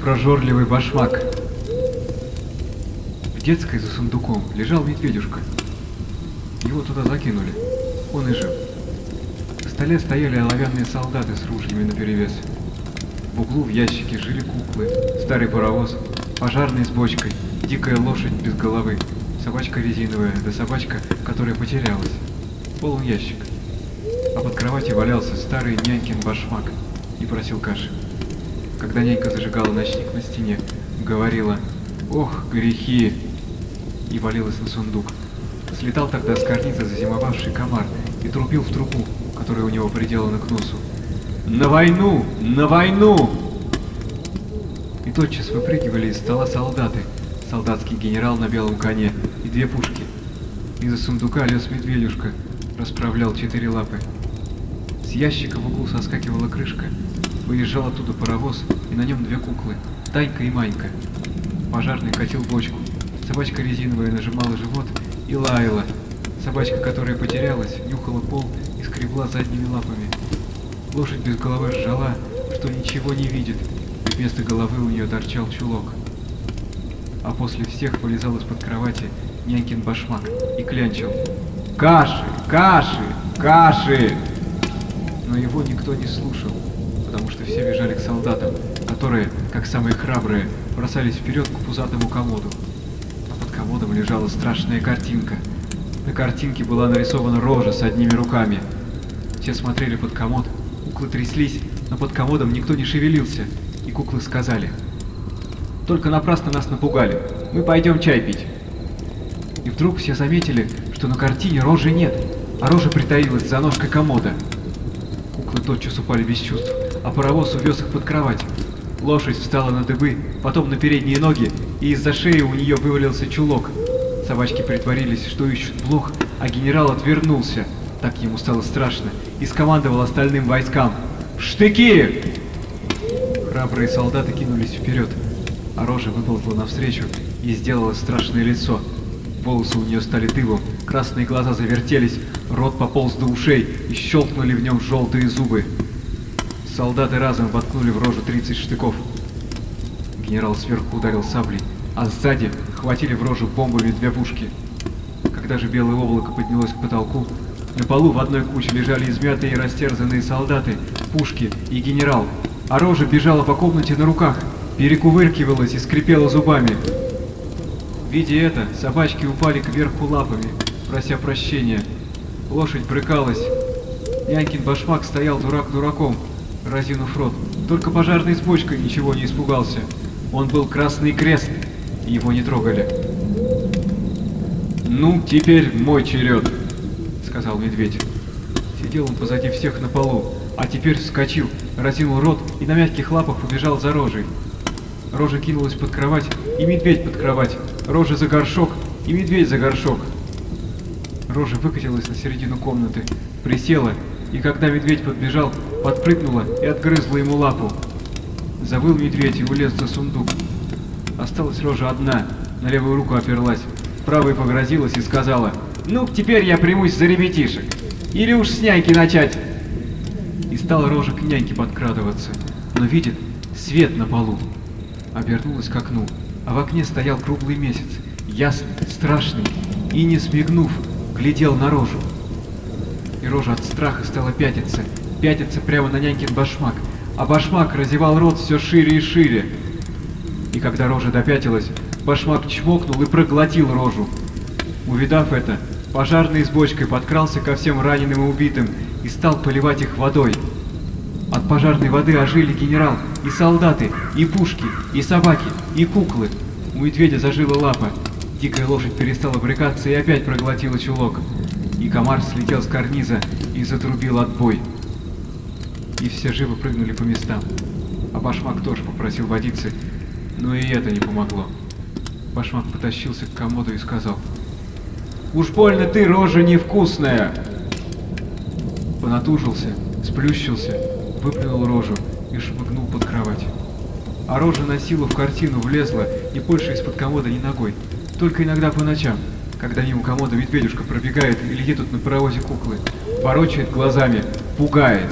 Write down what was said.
прожорливый башмак. В детской за сундуком лежал медведюшка. Его туда закинули. Он и жил. В столе стояли оловянные солдаты с ружьями наперевес. В углу в ящике жили куклы, старый паровоз, пожарный с бочкой, дикая лошадь без головы, собачка резиновая, да собачка, которая потерялась. Полон ящик. А под кроватью валялся старый нянькин башмак и просил каши. Когда нянька зажигала ночник на стене, говорила «Ох, грехи!» и валилась на сундук. Слетал тогда с карниза зазимовавший комар и трубил в трубу, которая у него приделана к носу. «На войну! На войну!» И тотчас выпрыгивали из стола солдаты, солдатский генерал на белом коне и две пушки. Из-за сундука лез медведюшка, расправлял четыре лапы. С ящика в углу соскакивала крышка, выезжал оттуда паровоз, и на нем две куклы, Танька и Манька. Пожарный катил бочку, собачка резиновая нажимала живот и лаяла. Собачка, которая потерялась, нюхала пол и скребла задними лапами. Лошадь без головы ржала, что ничего не видит, и вместо головы у нее торчал чулок. А после всех вылезал из-под кровати нянькин башмак и клянчил. «Каши! Каши! Каши!» Но его никто не слушал, что все бежали к солдатам, которые, как самые храбрые, бросались вперед к пузатому комоду. А под комодом лежала страшная картинка. На картинке была нарисована рожа с одними руками. Все смотрели под комод, куклы тряслись, но под комодом никто не шевелился, и куклы сказали. «Только напрасно нас напугали, мы пойдем чай пить». И вдруг все заметили, что на картине рожи нет, а рожа притаилась за ножкой комода. Куклы тотчас упали без чувств, а паровоз увез их под кровать. Лошадь встала на дыбы, потом на передние ноги, и из-за шеи у нее вывалился чулок. Собачки притворились, что ищут блох, а генерал отвернулся. Так ему стало страшно, и скомандовал остальным войскам. «Штыки!» Храбрые солдаты кинулись вперед, а рожа навстречу и сделала страшное лицо. Волосы у нее стали дыбом, красные глаза завертелись, рот пополз до ушей и щелкнули в нем желтые зубы. Солдаты разом воткнули в рожу 30 штыков. Генерал сверху ударил саблей, а сзади хватили в рожу бомбами две пушки. Когда же белое облако поднялось к потолку, на полу в одной куче лежали измятые и растерзанные солдаты, пушки и генерал, а рожа бежала по комнате на руках, перекувыркивалась и скрипела зубами. Видя это, собачки упали кверху лапами, прося прощения. Лошадь брыкалась. Нянькин башмак стоял дурак дураком, разинув рот. Только пожарный с бочкой ничего не испугался. Он был красный крест, его не трогали. «Ну, теперь мой черед», — сказал медведь. Сидел он позади всех на полу, а теперь вскочил, разинул рот и на мягких лапах побежал за рожей. Рожа кинулась под кровать, и медведь под кровать. Рожа за горшок, и медведь за горшок. Рожа выкатилась на середину комнаты, присела, и когда медведь подбежал, подпрыгнула и отгрызла ему лапу. Завыл медведь и улез за сундук. Осталась Рожа одна, на левую руку оперлась, правой погрозилась и сказала, «Ну, теперь я примусь за ребятишек. Или уж с няньки начать». И стала Рожа к няньке подкрадываться, но видит свет на полу. Обернулась к окну, а в окне стоял круглый месяц, ясный, страшный, и, не смигнув, глядел на Рожу. И Рожа от страха стала пятиться, пятиться прямо на нянькин башмак, а башмак разевал рот все шире и шире. И когда Рожа допятилась, башмак чмокнул и проглотил Рожу. Увидав это, пожарный с бочкой подкрался ко всем раненым и убитым и стал поливать их водой. От пожарной воды ожили генерал, и солдаты, и пушки, и собаки, и куклы. У медведя зажила лапа. Дикая лошадь перестала брыкаться и опять проглотила чулок. И комар слетел с карниза и затрубил отбой. И все живо прыгнули по местам. А башмак тоже попросил водиться, но и это не помогло. Башмак потащился к комоду и сказал. «Уж больно ты, рожа невкусная!» Понатужился, сплющился, выплюнул рожу и шмыгнул под кровать. А рожа на силу в картину влезла не больше из-под комода ни ногой, только иногда по ночам, когда мимо комода медведюшка пробегает или едут на паровозе куклы, ворочает глазами, пугает.